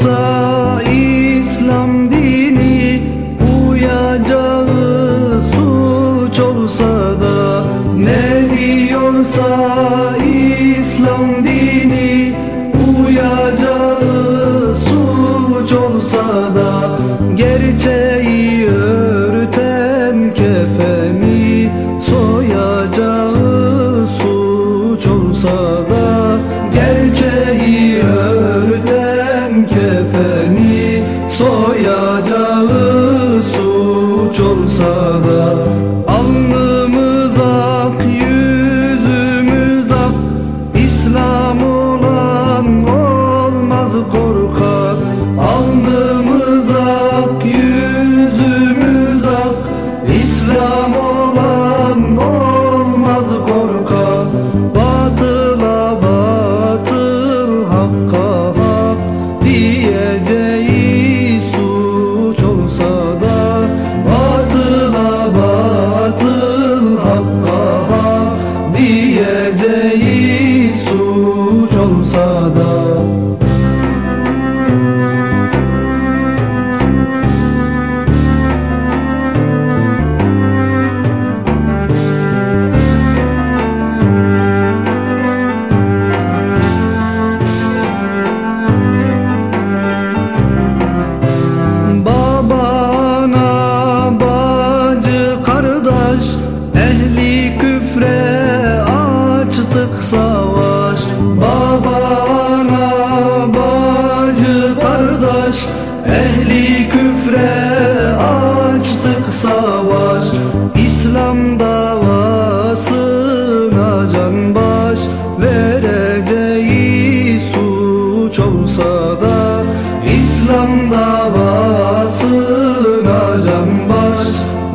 so aí.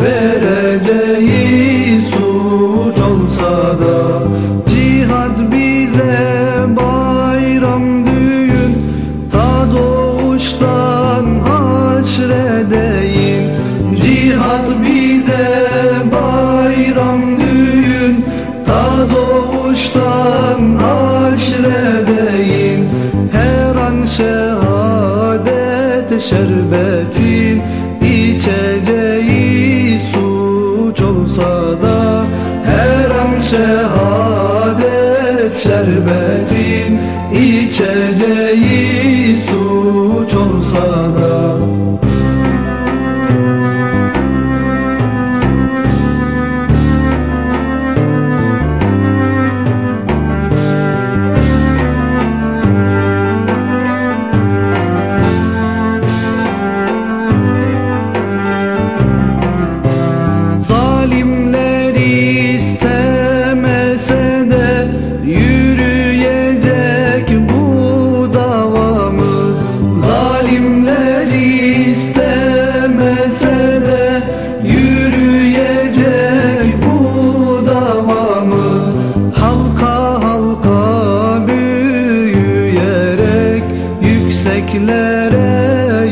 Vereceği suç olsa da Cihad bize bayram düğün Ta doğuştan haşredeyin. Cihad bize bayram düğün Ta doğuştan haşredeyin. Her an şehadet şerbeti şehadet şerbetin içeceği su. göklere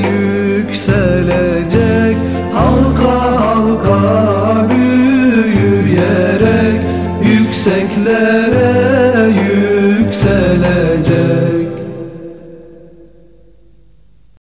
yükselecek. Halka halka büyüyerek yükseklere yükselecek